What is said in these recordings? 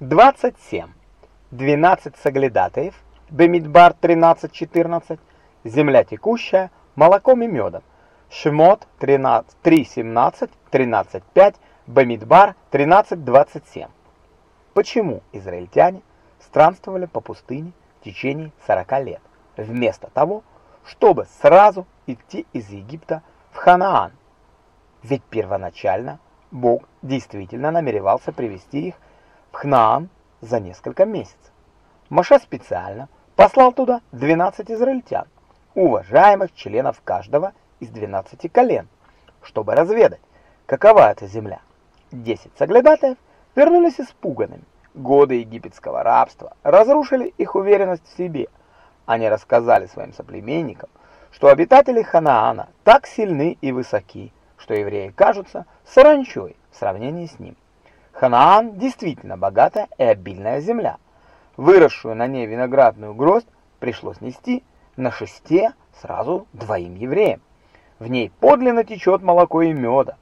27. 12 соглядатаев, Бемидбар 13-14, земля текущая, молоком и медом, Шимот 3.17, 13.5, Бамидбар 13.27. Почему израильтяне странствовали по пустыне в течение 40 лет, вместо того, чтобы сразу идти из Египта в Ханаан? Ведь первоначально Бог действительно намеревался привести их в Ханаан за несколько месяцев. Маша специально послал туда 12 израильтян, уважаемых членов каждого из 12 колен, чтобы разведать, какова эта земля. 10 соглядатаев вернулись испуганными. Годы египетского рабства разрушили их уверенность в себе. Они рассказали своим соплеменникам, что обитатели Ханаана так сильны и высоки, что евреи кажутся саранчой в сравнении с ним. Ханаан действительно богатая и обильная земля. Выросшую на ней виноградную гроздь пришлось нести на шесте сразу двоим евреям. В ней подлинно течет молоко и меда.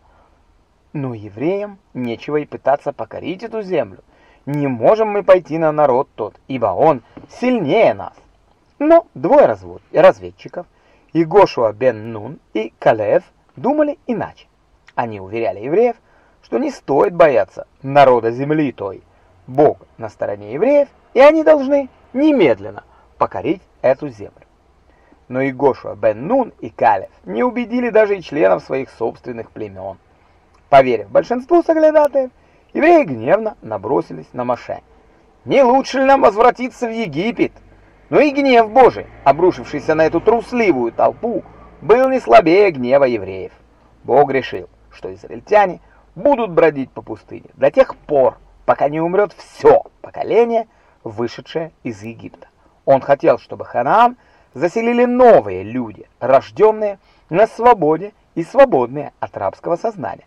Но евреям нечего и пытаться покорить эту землю. Не можем мы пойти на народ тот, ибо он сильнее нас. Но двое развод, разведчиков, Игошуа бен Нун и Калев, думали иначе. Они уверяли евреев, что не стоит бояться народа земли той. Бог на стороне евреев, и они должны немедленно покорить эту землю. Но и Гошуа бен Нун и Калев не убедили даже и членов своих собственных племен. Поверив большинству соглядатаев, евреи гневно набросились на Моше. «Не лучше ли нам возвратиться в Египет?» Но и гнев Божий, обрушившийся на эту трусливую толпу, был не слабее гнева евреев. Бог решил, что израильтяне будут бродить по пустыне до тех пор, пока не умрет все поколение, вышедшее из Египта. Он хотел, чтобы Ханаан заселили новые люди, рожденные на свободе и свободные от рабского сознания.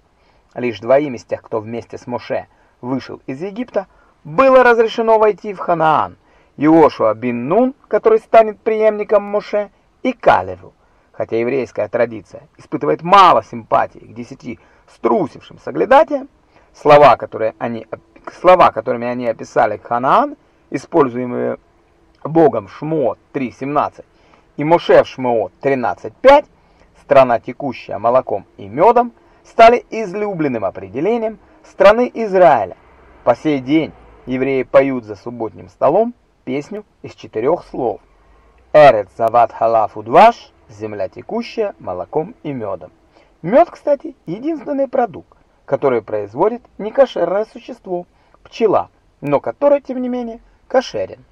Лишь двоим из тех, кто вместе с Моше вышел из Египта, было разрешено войти в Ханаан. Иошуа бин Нун, который станет преемником Моше, и Калеву. Хотя еврейская традиция испытывает мало симпатии к десяти струсившим соглядатаям, слова, которые они, слова, которыми они описали Ханаан, используемые Богом Шмот 3.17 и Моше в Шмот 13.5, страна, текущая молоком и медом, стали излюбленным определением страны Израиля. По сей день евреи поют за субботним столом песню из четырех слов. «Эрет зават халаф удваш» – земля текущая молоком и медом. Мед, кстати, единственный продукт, который производит некошерное существо – пчела, но который, тем не менее, кошерен.